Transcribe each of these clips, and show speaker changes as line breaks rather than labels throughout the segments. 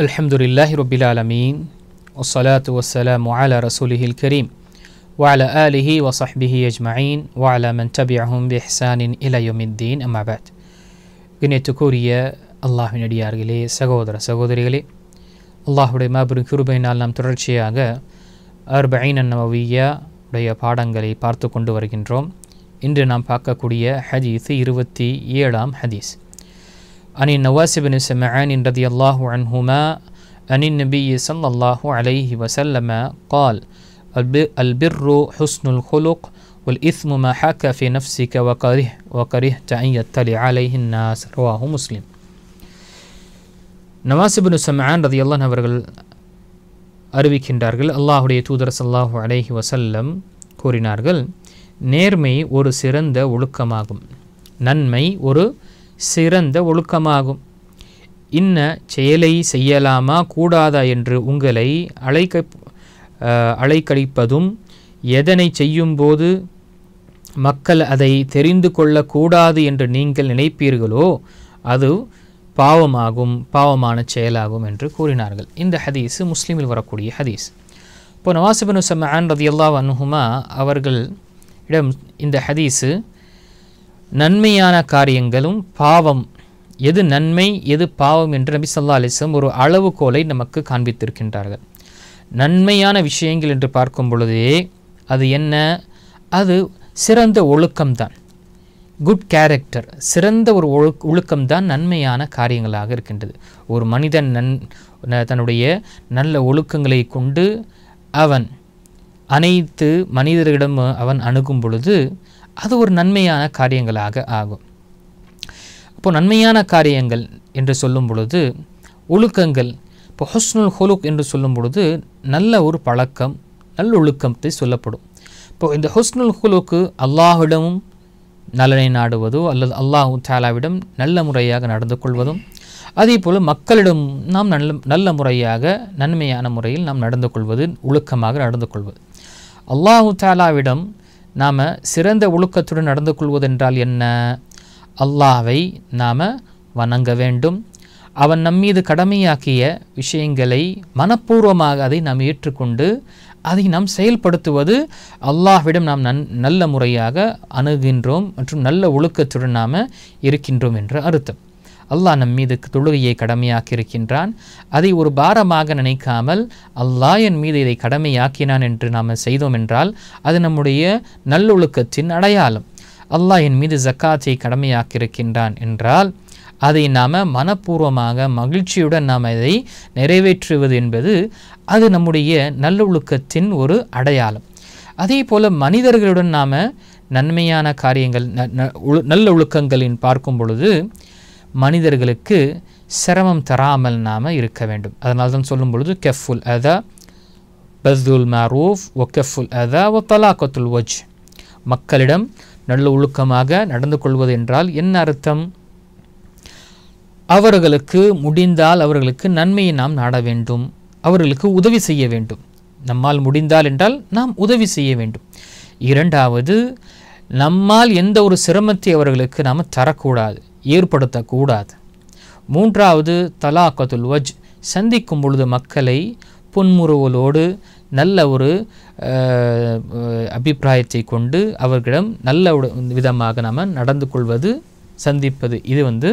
الحمد لله رب العالمين والصلاة والسلام على رسوله الكريم وعلى آله وصحبه أجمعين وعلى من تبعهم بإحسان إلى يوم الدين أما بعد கண்ணியத்துக்குரிய அல்லாஹின் அடியார்களே சகோதர சகோதரிகளே அல்லாஹுடைய மாபெரும் கிருபையினால் நாம் தொடர்ச்சியாக அர்பைன் நவவியா உடைய பாடங்களை பார்த்து கொண்டு வருகின்றோம் இன்று நாம் பார்க்கக்கூடிய ஹதீஸ் இருபத்தி ஏழாம் ஹதீஸ் عن النواس بن سمعان رضي الله عنهما عن النبي صلى الله عليه وسلم قال الب- البر حسن الخلق والإثم ما حاك في نفسك وكره وكرهت أن يطلع عليه الناس رواه مسلم நவாசிபின் சமான் ரதி அல்லான் அவர்கள் அறிவிக்கின்றார்கள் அல்லாஹுடைய தூதர் ஸல்லல்லாஹு அலைஹி வஸல்லம் கூறினார்கள் நேர்மை ஒரு சிறந்த ஒழுக்கமாகும் நன்மை ஒரு சிறந்த ஒழுக்கமாகும். இன்ன செயலை செய்யலாமா? கூடாதா என்று உங்களை அழைக்க அழைக்கழிப்பதும் எதனை செய்யும்போது மக்கள் அதை தெரிந்து கொள்ளக்கூடாது என்று நீங்கள் நினைப்பீர்களோ அது பாவமாகும் பாவமான செயலாகும் என்று கூறினார்கள். இந்த ஹதீஸ் முஸ்லீமில் வரக்கூடிய ஹதீஸ். இப்போ நவாசிபனு சமான் ரதியல்லா அனுஹுமா அவர்கள் இடம் இந்த ஹதீஸு நன்மையான காரியங்களும் பாவம். எது நன்மை எது பாவம் என்று நபி சொல்லா அலிஸ்லம் ஒரு அளவுகோலை நமக்கு காண்பித்திருக்கின்றார்கள். நன்மையான விஷயங்கள் என்று பார்க்கும் பொழுதே அது என்ன? அது சிறந்த ஒழுக்கம்தான். குட் கேரக்டர் சிறந்த ஒரு ஒழு ஒழுக்கம்தான் நன்மையான காரியங்களாக இருக்கின்றது. ஒரு மனிதன் நன் தன்னுடைய நல்ல ஒழுக்கங்களை கொண்டு அவன் அனைத்து மனிதர்களிடம் அவன் அணுகும் பொழுது அது ஒரு நன்மையான காரியங்களாக ஆகும். இப்போ நன்மையான காரியங்கள் என்று சொல்லும் பொழுது ஒழுக்கங்கள் இப்போ ஹொஸ்னுல் ஹொலுக் என்று சொல்லும் பொழுது நல்ல ஒரு பழக்கம் நல்ல ஒழுக்கத்தை சொல்லப்படும். இப்போ இந்த ஹொஸ்னுல் ஹுலுக்கு அல்லாஹிடமும் நலனை நாடுவதோ அல்லது அல்லாஹு தாலாவிடம் நல்ல முறையாக நடந்து கொள்வதும் அதே போல் மக்களிடம் நாம் நல்ல நல்ல முறையாக நன்மையான முறையில் நாம் நடந்து கொள்வது ஒழுக்கமாக நடந்து கொள்வது. அல்லாஹு தாலாவிடம் நாம் சிறந்த ஒழுக்கத்துடன் நடந்து கொள்வதென்றால் என்ன? அல்லாவை நாம் வணங்க வேண்டும். அவன் நம்மீது கடமையாக்கிய விஷயங்களை மனப்பூர்வமாக அதை நாம் ஏற்றுக்கொண்டு அதை நாம் செயல்படுத்துவது அல்லாஹ்விடம் நாம் நன் நல்ல முறையாக அணுகின்றோம் மற்றும் நல்ல ஒழுக்கத்துடன் நாம் இருக்கின்றோம் என்ற அர்த்தம். அல்லாஹ் நம் மீது தொழுகையை கடமையாக்கி இருக்கின்றான் அதை ஒரு பாரமாக நினைக்காமல் அல்லாஹ் என் மீது இதை கடமையாக்கினான் என்று நாம் செய்தோம் என்றால் அது நம்முடைய நல்லொழுக்கத்தின் அடையாளம். அல்லாஹ் என் மீது ஜக்காத்தை கடமையாக்கியிருக்கின்றான் என்றால் அதை நாம் மனப்பூர்வமாக மகிழ்ச்சியுடன் நாம் அதை நிறைவேற்றுவது என்பது அது நம்முடைய நல்லொழுக்கத்தின் ஒரு அடையாளம். அதே போல் மனிதர்களுடன் நாம் நன்மையான காரியங்கள் ந- ந- நல்ல ஒழுக்கங்களின் பார்க்கும் பொழுது மனிதர்களுக்கு சிரமம் தராமல் நாம் இருக்க வேண்டும். அதனால் தான் சொல்லும் பொழுது கெஃபுல் அதா பஸ்துல் மாரூஃப் ஒ கெஃபுல் அதா ஒ தலாக்கத்துல் ஒஜ் மக்களிடம் நல்ல ஒழுக்கமாக நடந்து கொள்வது என்றால் என்ன அர்த்தம்? அவர்களுக்கு முடிந்தால் அவர்களுக்கு நன்மையை நாம் நாட வேண்டும். அவர்களுக்கு உதவி செய்ய வேண்டும். நம்மால் முடிந்தால் என்றால் நாம் உதவி செய்ய வேண்டும். இரண்டாவது நம்மால் எந்த ஒரு சிரமத்தை அவர்களுக்கு நாம் தரக்கூடாது. ஏற்படுத்தக்கூடாது. மூன்றாவது தலாக்கத்துல் வஜ் சந்திக்கும் பொழுது மக்களை புன்முறுவலோடு நல்ல ஒரு அபிப்பிராயத்தை கொண்டு அவர்களிடம் நல்ல ஒரு விதமாக நாம் நடந்து கொள்வது சந்திப்பது இது வந்து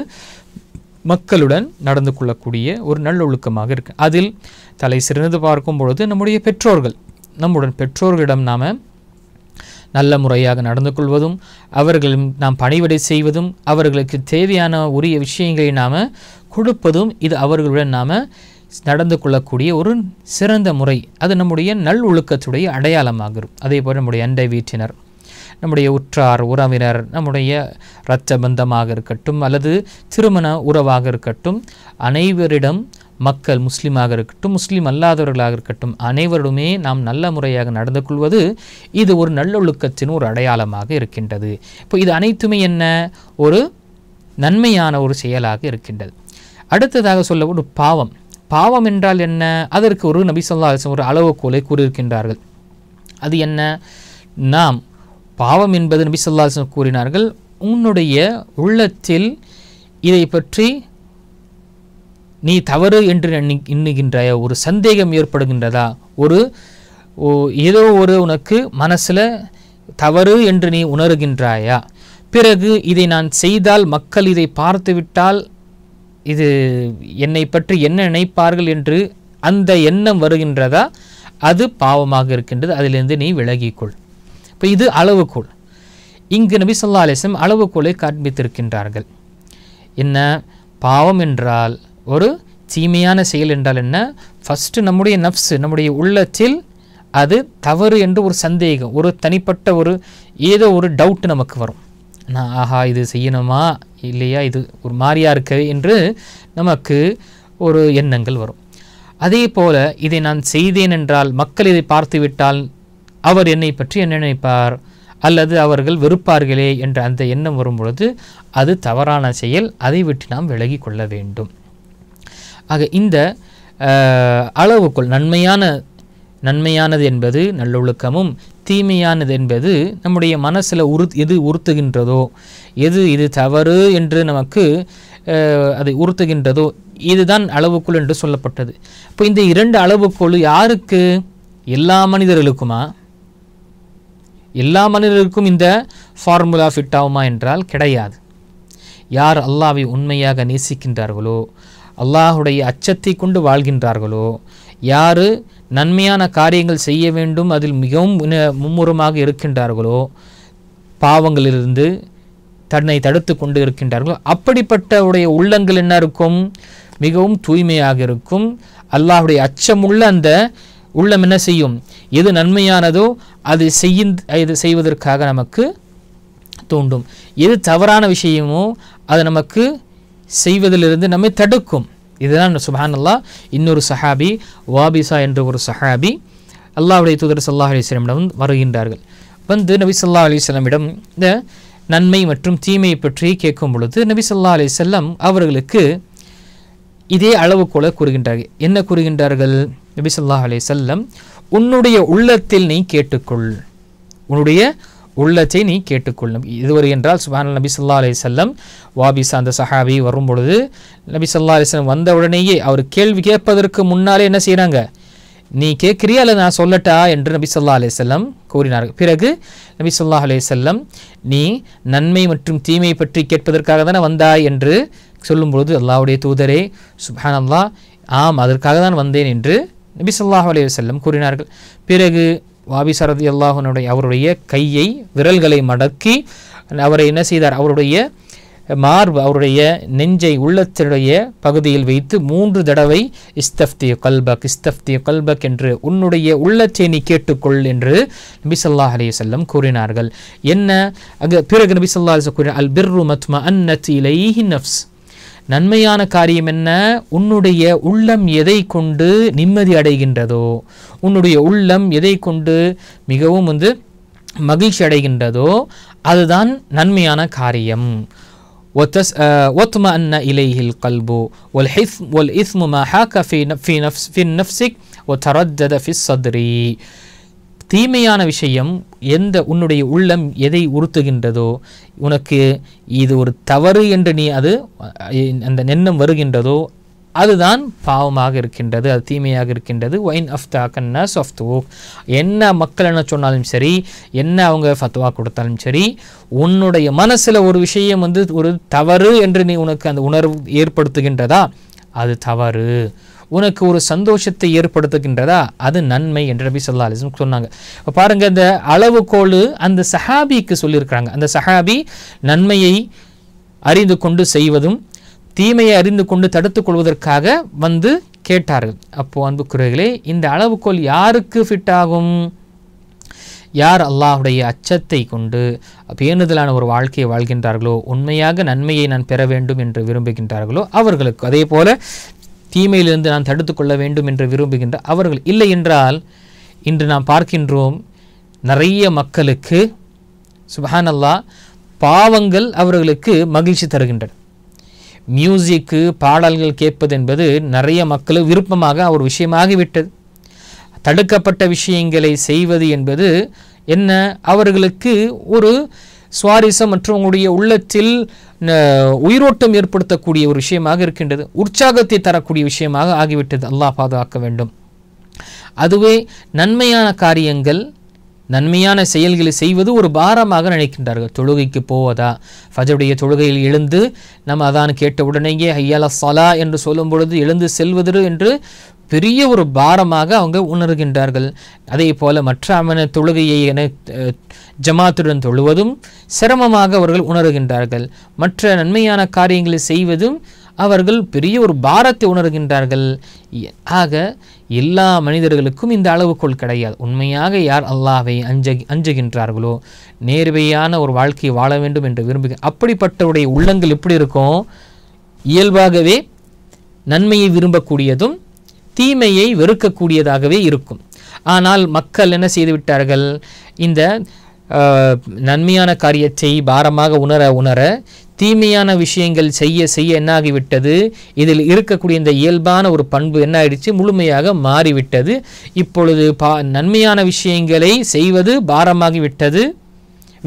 மக்களுடன் நடந்து கொள்ளக்கூடிய ஒரு நல்லொழுக்கமாக இருக்குது அதில் தலை சிறந்து பார்க்கும் பொழுது நம்முடைய பெற்றோர்கள் நம்முடன் பெற்றோர்களிடம் நாம் நல்ல முறையாக நடந்து கொள்வதும் அவர்களும் நாம் பணிவிடை செய்வதும் அவர்களுக்கு தேவையான உரிய விஷயங்களை நாம் கொடுப்பதும் இது அவர்களுடன் நாம் நடந்து கொள்ளக்கூடிய ஒரு சிறந்த முறை. அது நம்முடைய நல் ஒழுக்கத்துடைய அடையாளமாகும் அதே போல் நம்முடைய அண்டை வீட்டினர் நம்முடைய உற்றார் உறவினர் நம்முடைய இரத்த பந்தமாக இருக்கட்டும் அல்லது திருமண உறவாக இருக்கட்டும் அனைவரிடம் மக்கள் முஸ்லீமாக இருக்கட்டும் முஸ்லீம் அல்லாதவர்களாக இருக்கட்டும் அனைவருமே நாம் நல்ல முறையாக நடந்து கொள்வது இது ஒரு நல்லொழுக்கத்தின் ஒரு அடையாளமாக இருக்கின்றது. இப்போ இது அனைத்துமே என்ன? ஒரு நன்மையான ஒரு செயலாக இருக்கின்றது. அடுத்ததாக சொல்ல ஒரு பாவம். பாவம் என்றால் என்ன? அதற்கு ஒரு நபி சொல்லா ஒரு அளவுகோலை கூறியிருக்கின்றார்கள். அது என்ன? நாம் பாவம் என்பது நபி சொல்லா கூறினார்கள். உன்னுடைய உள்ளத்தில் இதை பற்றி நீ தவறு என்று எண்ணி எண்ணுகின்றாயா? ஒரு சந்தேகம் ஏற்படுகின்றதா? ஒரு ஓ- ஏதோ ஒரு உனக்கு மனசில் தவறு என்று நீ உணர்கின்றாயா? பிறகு இதை நான் செய்தால் மக்கள் இதை பார்த்துவிட்டால் இது என்னை பற்றி என்ன நினைப்பார்கள் என்று அந்த எண்ணம் வருகின்றதா? அது பாவமாக இருக்கின்றது. அதிலிருந்து நீ விலகிக்கொள். இப்போ இது அளவுகோல். இங்கு நபி சொல்லா அலிஸ்லம் அளவுகோலை காண்பித்திருக்கின்றார்கள். என்ன? பாவம் என்றால் ஒரு தீமையான செயல் என்றால் என்ன? ஃபஸ்ட்டு நம்முடைய நஃப்ஸு நம்முடைய உள்ளத்தில் அது தவறு என்று ஒரு சந்தேகம் ஒரு தனிப்பட்ட ஒரு ஏதோ ஒரு டவுட் நமக்கு வரும். நான் ஆஹா இது செய்யணுமா? இல்லையா? இது ஒரு மாதிரியாக இருக்கு? என்று நமக்கு ஒரு எண்ணங்கள் வரும். அதே போல் இதை நான் செய்தேன் என்றால் மக்கள் இதை பார்த்துவிட்டால் அவர் என்னை பற்றி என்ன நினைப்பார்? அல்லது அவர்கள் வெறுப்பார்களே? என்ற அந்த எண்ணம் வரும் பொழுது அது தவறான செயல் அதை விட்டு நாம் விலகி கொள்ள வேண்டும். ஆக இந்த அளவுக்குள் நன்மையான நன்மையானது என்பது நல்லொழுக்கமும் தீமையானது என்பது நம்முடைய மனசில் உரு எது உறுத்துகின்றதோ எது இது தவறு என்று நமக்கு அதை உறுத்துகின்றதோ இதுதான் அளவுக்குள் என்று சொல்லப்பட்டது. இப்போ இந்த இரண்டு அளவுக்குள் யாருக்கு? எல்லா மனிதர்களுக்குமா? எல்லா மனிதர்களுக்கும் இந்த ஃபார்முலா ஃபிட் ஆகுமா என்றால் கிடையாது. யார் அல்லாவை உண்மையாக நேசிக்கின்றார்களோ அல்லாஹுடைய அச்சத்தை கொண்டு வாழ்கின்றார்களோ? யார் நன்மையான காரியங்கள் செய்ய வேண்டும் அதில் மிகவும் மும்முரமாக இருக்கின்றார்களோ? பாவங்களிலிருந்து தன்னை தடுத்து கொண்டு இருக்கின்றார்களோ? அப்படிப்பட்ட உடைய உள்ளங்கள் என்ன இருக்கும்? மிகவும் தூய்மையாக இருக்கும். அல்லாஹுடைய அச்சமுள்ள அந்த உள்ளம் என்ன செய்யும்? எது நன்மையானதோ அது செய்யும் இது செய்வதற்காக நமக்கு தூண்டும் எது தவறான விஷயமோ அது நமக்கு செய்வதிலிருந்து நம்மை தடுக்கும். இதுதான் சுபஹானல்லாஹ் இன்னொரு சஹாபி வாபிசா என்ற ஒரு சஹாபி அல்லாவுடைய தூதர் சல்லாஹ் அலிஸ்லமிடம் வருகின்றார்கள். வந்து நபி சொல்லா அலிஸ்லமிடம் இந்த நன்மை மற்றும் தீமையை பற்றி கேட்கும் பொழுது நபி சொல்லா அலிசல்லம் அவர்களுக்கு இதே அளவுகோல கூறுகின்றார்கள். என்ன கூறுகின்றார்கள்? நபி சொல்லா அலிசல்லம் உன்னுடைய உள்ளத்தில் நீ கேட்டுக்கொள். உன்னுடைய உள்ளத்தை நீ கேட்டுக்கொள்ளும். இதுவரை என்றால் சுபான் நபி சொல்லா அலி செல்லம் வாபிஸ் அந்த சஹாபி வரும் பொழுது நபி சொல்லா அலைஹி வந்த உடனேயே அவர் கேள்வி கேட்பதற்கு முன்னாலே என்ன செய்கிறாங்க நீ கேட்குறியா அல்லது நான் சொல்லட்டா? என்று நபி சொல்லா அலைஹி செல்லம் கூறினார்கள். பிறகு நபி சொல்லா அலைஹி செல்லம் நீ நன்மை மற்றும் தீமை பற்றி கேட்பதற்காக தானே வந்தாய்? என்று சொல்லும்பொழுது அல்லாவுடைய தூதரே சுப்ஹானல்லாஹ் ஆம் அதற்காக தான் வந்தேன் என்று நபி சொல்லாஹ் அலைஹி செல்லம் கூறினார்கள். பிறகு வாபிசரதி அல்லாஹனுடைய அவருடைய கையை விரல்களை மடக்கி அவரை என்ன செய்தார்? அவருடைய மார்பு அவருடைய நெஞ்சை உள்ளத்தினுடைய பகுதியில் வைத்து மூன்று தடவை இஸ்தப்திய கல்பக் இஸ்தப்திய கல்பக் என்று உன்னுடைய உள்ளத்தை நீ கேட்டுக்கொள் என்று நபிசல்லா ஸல்லல்லாஹு கூறினார்கள். என்ன? அங்கு பிறகு நபிசல்லா ஸல்லல்லாஹு கூறினார் அல் பிர்ரு மத்மா அன்னத் இலைஹி நஃப்ஸ். நன்மையான காரியம் என்ன உன்னுடைய உள்ளம் எதை கொண்டு நிம்மதி அடைகின்றதோ உன்னுடைய உள்ளம் எதை கொண்டு மிகவும் வந்து மகிழ்ச்சி அடைகின்றதோ அதுதான் நன்மையான காரியம் وتس آه واطمأن إليه القلب والحثم والإثم ما حاك في ن- في نفس في نفسك وتردد في الصدر தீமையான விஷயம் எந்த உன்னுடைய உள்ளம் எதை உறுத்துகின்றதோ உனக்கு இது ஒரு தவறு என்று நீ அது அந்த எண்ணம் வருகின்றதோ அதுதான் பாவமாக இருக்கின்றது அது தீமையாக இருக்கின்றது. ஒயின் அஃப்தா கன்னா சொஃப்தூக் என்ன மக்கள் என்ன சொன்னாலும் சரி என்ன அவங்க ஃபத்வா கொடுத்தாலும் சரி உன்னுடைய மனசில் ஒரு விஷயம் வந்து ஒரு தவறு என்று நீ உனக்கு அந்த உணர்வு ஏற்படுத்துகின்றதா? அது தவறு. உனக்கு ஒரு சந்தோஷத்தை ஏற்படுத்துகின்றதா? அது நன்மை என்று நபி சொல்லா அலிஸ்லம் சொன்னாங்க. இப்போ பாருங்க இந்த அளவுகோல் அந்த சஹாபிக்கு சொல்லியிருக்கிறாங்க. அந்த சஹாபி நன்மையை அறிந்து கொண்டு செய்வதும் தீமையை அறிந்து கொண்டு தடுத்து கொள்வதற்காக வந்து கேட்டார்கள். அப்போ அன்புக்குறைகளே இந்த அளவுகோல் யாருக்கு ஃபிட் ஆகும்? யார் அல்லாஹுடைய அச்சத்தை கொண்டு பேணுதலான ஒரு வாழ்க்கையை வாழ்கின்றார்களோ உண்மையாக நன்மையை நான் பெற வேண்டும் என்று விரும்புகின்றார்களோ அவர்களுக்கு. அதே போல தீமையிலிருந்து நான் தடுத்து கொள்ள வேண்டும் என்று விரும்புகின்ற அவர்கள் இல்லை என்றால் இன்று நாம் பார்க்கின்றோம் நிறைய மக்களுக்கு சுபஹானல்லா பாவங்கள் அவர்களுக்கு மகிழ்ச்சி தருகின்றன. மியூசிக்கு பாடல்கள் கேட்பது என்பது நிறைய மக்களுக்கு விருப்பமாக ஒரு விஷயமாகிவிட்டது. தடுக்கப்பட்ட விஷயங்களை செய்வது என்பது என்ன? அவர்களுக்கு ஒரு சுவாரஸ்யம் மற்றும் உங்களுடைய உள்ளத்தில் உயிரோட்டம் ஏற்படுத்தக்கூடிய ஒரு விஷயமாக இருக்கின்றது. உற்சாகத்தை தரக்கூடிய விஷயமாக ஆகிவிட்டது. அல்லாஹ் பாதுகாக்க வேண்டும். அதுவே நன்மையான காரியங்கள் நன்மையான செயல்களை செய்வது ஒரு பாரமாக நினைக்கின்றார்கள். தொழுகைக்கு போவதா? ஃபஜருடைய தொழுகையில் எழுந்து நம்ம அதான் கேட்ட உடனேயே ஐயால சலா என்று சொல்லும் பொழுது எழுந்து செல்வது என்று பெரிய ஒரு பாரமாக அவங்க உணர்கின்றார்கள். அதே போல மற்ற அமன தொழுகையை என ஜமாத்துடன் தொழுவதும் சிரமமாக அவர்கள் உணர்கின்றார்கள். மற்ற நன்மையான காரியங்களை செய்வதும் அவர்கள் பெரிய ஒரு பாரத்தை உணர்கின்றார்கள். ஆக எல்லா மனிதர்களுக்கும் இந்த அளவுக்குள் கிடையாது. உண்மையாக யார் அல்லாவை அஞ்ச அஞ்சுகின்றார்களோ? நேர்மையான ஒரு வாழ்க்கையை வாழ வேண்டும் என்று விரும்புகிற அப்படிப்பட்டவருடைய உள்ளங்கள் எப்படி இருக்கும்? இயல்பாகவே நன்மையை விரும்பக்கூடியதும் தீமையை வெறுக்கக்கூடியதாகவே இருக்கும். ஆனால் மக்கள் என்ன செய்து விட்டார்கள் இந்த நன்மையான காரியத்தை பாரமாக உணர உணர தீமையான விஷயங்கள் செய்ய செய்ய என்னாகிவிட்டது? இதில் இருக்கக்கூடிய இந்த இயல்பான ஒரு பண்பு என்ன ஆயிடுச்சு முழுமையாக மாறிவிட்டது. இப்பொழுது பா நன்மையான விஷயங்களை செய்வது பாரமாகிவிட்டது.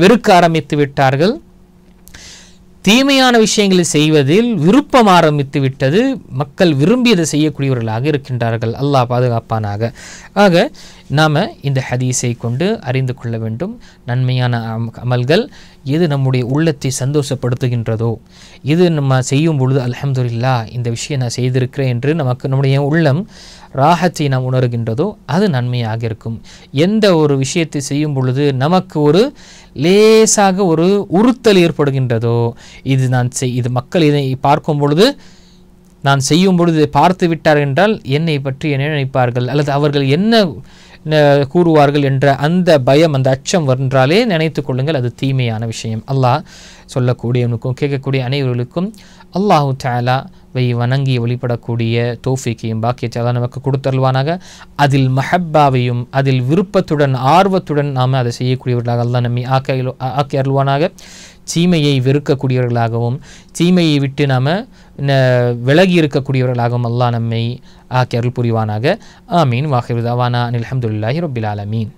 வெறுக்க ஆரம்பித்து விட்டார்கள். தீமையான விஷயங்களை செய்வதில் விருப்பம் ஆரம்பித்து விட்டது மக்கள் விரும்பியதை செய்யக்கூடியவர்களாக இருக்கின்றார்கள். அல்லாஹ் பாதுகாப்பானாக. ஆக நாம் இந்த ஹதீஸை கொண்டு அறிந்து கொள்ள வேண்டும். நன்மையான அமல்கள் எது நம்முடைய உள்ளத்தை சந்தோஷப்படுத்துகின்றதோ இது நம்ம செய்யும் பொழுது அலமதுல்லா இந்த விஷயம் நான் செய்திருக்கிறேன் என்று நமக்கு நம்முடைய உள்ளம் ராகத்தை நாம் உணர்கின்றதோ அது நன்மையாக இருக்கும். எந்த ஒரு விஷயத்தை செய்யும் பொழுது நமக்கு ஒரு லேசாக ஒரு உறுத்தல் ஏற்படுகின்றதோ இது நான் செய் இது மக்கள் இதை பார்க்கும் பொழுது நான் செய்யும் பொழுது பார்த்து விட்டார் என்றால் என்னை பற்றி என்ன நினைப்பார்கள்? அல்லது அவர்கள் என்ன கூறுவார்கள் என்ற அந்த பயம் அந்த அச்சம் வென்றாலே நினைத்து கொள்ளுங்கள். அது தீமையான விஷயம். அல்லாஹ் சொல்லக்கூடியவனுக்கும் கேட்கக்கூடிய அனைவர்களுக்கும் அல்லாஹு தாலா வை வணங்கி வழிபடக்கூடிய தோஃபிக்கையும் பாக்கியத்தை அல்லாஹ் நமக்கு கொடுத்தருள்வானாக. அதில் மஹப்பாவையும் அதில் விருப்பத்துடன் ஆர்வத்துடன் நாம் அதை செய்யக்கூடியவர்களாக அல்லாஹ் நம்மை ஆக்க ஆக்கி அருள்வானாக. தீமையை வெறுக்கக்கூடியவர்களாகவும் தீமையை விட்டு நாம் விலகி இருக்கக்கூடியவர்களாகவும் அல்லாஹ் நம்மை ஆக்கி அருள் புரிவானாக. ஆமீன். வாஹிருதாவானா அனில் அஹமதுல்லாஹி ரபில் ஆலமீன்.